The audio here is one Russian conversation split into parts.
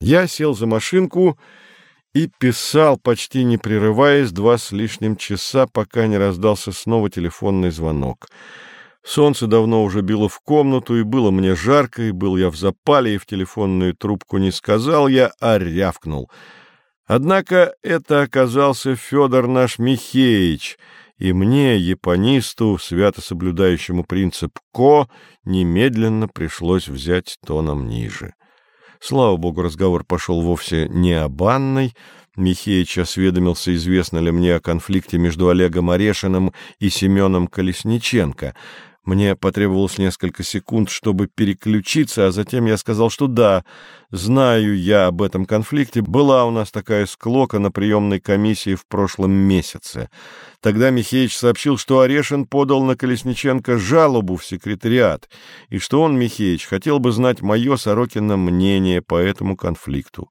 Я сел за машинку и писал, почти не прерываясь, два с лишним часа, пока не раздался снова телефонный звонок. Солнце давно уже било в комнату, и было мне жарко, и был я в запале, и в телефонную трубку не сказал я, а рявкнул. Однако это оказался Федор наш Михеич, и мне, японисту, свято соблюдающему принцип «ко», немедленно пришлось взять тоном ниже. Слава богу, разговор пошел вовсе не о банной. Михеич осведомился, известно ли мне о конфликте между Олегом Орешиным и Семеном Колесниченко — мне потребовалось несколько секунд, чтобы переключиться, а затем я сказал, что да, знаю я об этом конфликте. Была у нас такая склока на приемной комиссии в прошлом месяце. Тогда Михеич сообщил, что Орешин подал на Колесниченко жалобу в секретариат, и что он, Михеич, хотел бы знать мое Сорокино мнение по этому конфликту.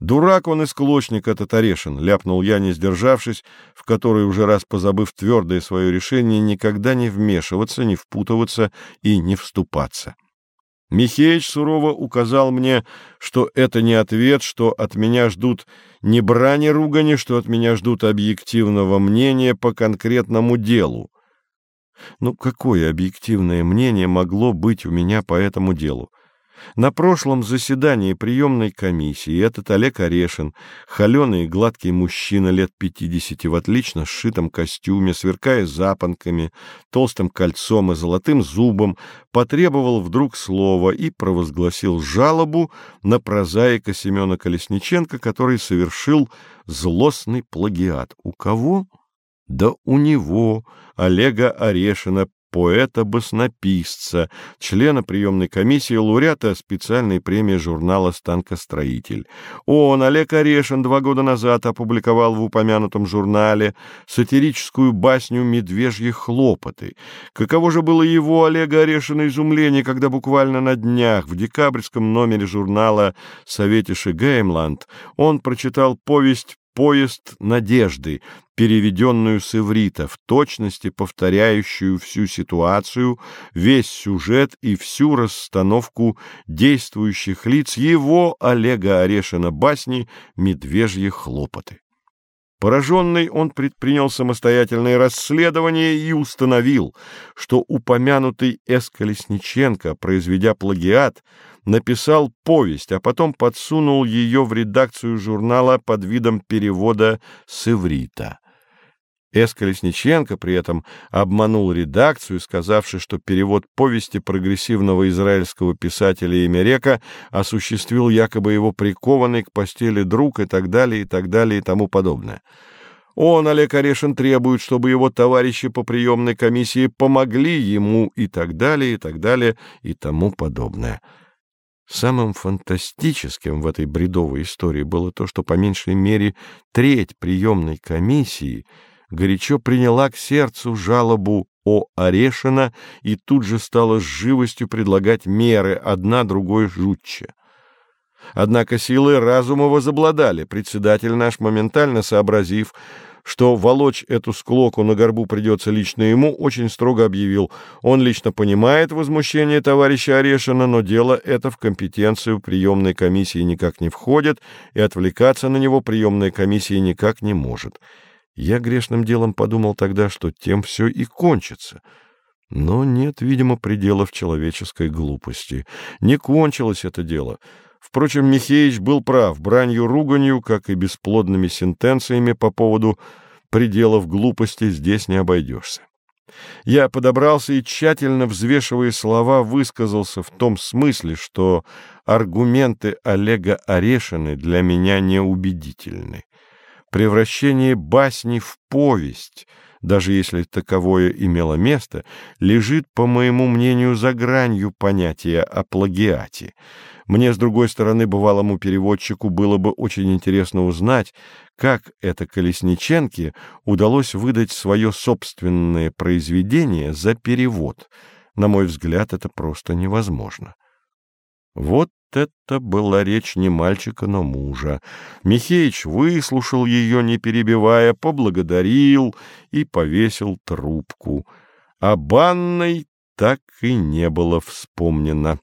«Дурак он и склочник этот Орешин», — ляпнул я, не сдержавшись, в который уже раз позабыв твердое свое решение никогда не вмешиваться, не впутываться и не вступаться. Михеич сурово указал мне, что это не ответ, что от меня ждут не брани ругани, что от меня ждут объективного мнения по конкретному делу. Ну, какое объективное мнение могло быть у меня по этому делу? На прошлом заседании приемной комиссии этот Олег Орешин, холеный и гладкий мужчина лет пятидесяти в отлично сшитом костюме, сверкая запонками, толстым кольцом и золотым зубом, потребовал вдруг слова и провозгласил жалобу на прозаика Семена Колесниченко, который совершил злостный плагиат. У кого? Да у него, Олега Орешина, поэта-баснописца, члена приемной комиссии, лауреата специальной премии журнала «Станкостроитель». Он, Олег Орешин, два года назад опубликовал в упомянутом журнале сатирическую басню «Медвежьи хлопоты». Каково же было его, Олега Орешина, изумление, когда буквально на днях в декабрьском номере журнала «Советиши Геймланд» он прочитал повесть «Поезд надежды», переведенную с иврита, в точности повторяющую всю ситуацию, весь сюжет и всю расстановку действующих лиц его, Олега Орешина, басни «Медвежьи хлопоты». Пораженный он предпринял самостоятельное расследование и установил, что упомянутый Эсколесниченко, произведя плагиат, написал повесть, а потом подсунул ее в редакцию журнала под видом перевода с иврита. С. При этом обманул редакцию, сказавши, что перевод повести прогрессивного израильского писателя Имерека осуществил якобы его прикованный к постели друг и так далее, и так далее, и тому подобное. Он, Олег Орешин, требует, чтобы его товарищи по приемной комиссии помогли ему и так далее, и так далее, и тому подобное. Самым фантастическим в этой бредовой истории было то, что по меньшей мере треть приемной комиссии горячо приняла к сердцу жалобу о Орешина и тут же стала с живостью предлагать меры, одна другой жутче. Однако силы разума возобладали. Председатель наш, моментально сообразив, что волочь эту склоку на горбу придется лично ему, очень строго объявил. Он лично понимает возмущение товарища Орешина, но дело это в компетенцию приемной комиссии никак не входит, и отвлекаться на него приемная комиссия никак не может. Я грешным делом подумал тогда, что тем все и кончится. Но нет, видимо, пределов человеческой глупости. Не кончилось это дело. Впрочем, Михеич был прав, бранью-руганью, как и бесплодными сентенциями по поводу пределов глупости здесь не обойдешься. Я подобрался и, тщательно взвешивая слова, высказался в том смысле, что аргументы Олега Орешины для меня неубедительны. Превращение басни в повесть — даже если таковое имело место, лежит, по моему мнению, за гранью понятия о плагиате. Мне, с другой стороны, бывалому переводчику было бы очень интересно узнать, как это Колесниченке удалось выдать свое собственное произведение за перевод. На мой взгляд, это просто невозможно. Вот это была речь не мальчика, но мужа. Михеич выслушал ее, не перебивая, поблагодарил и повесил трубку. А банной так и не было вспомнено.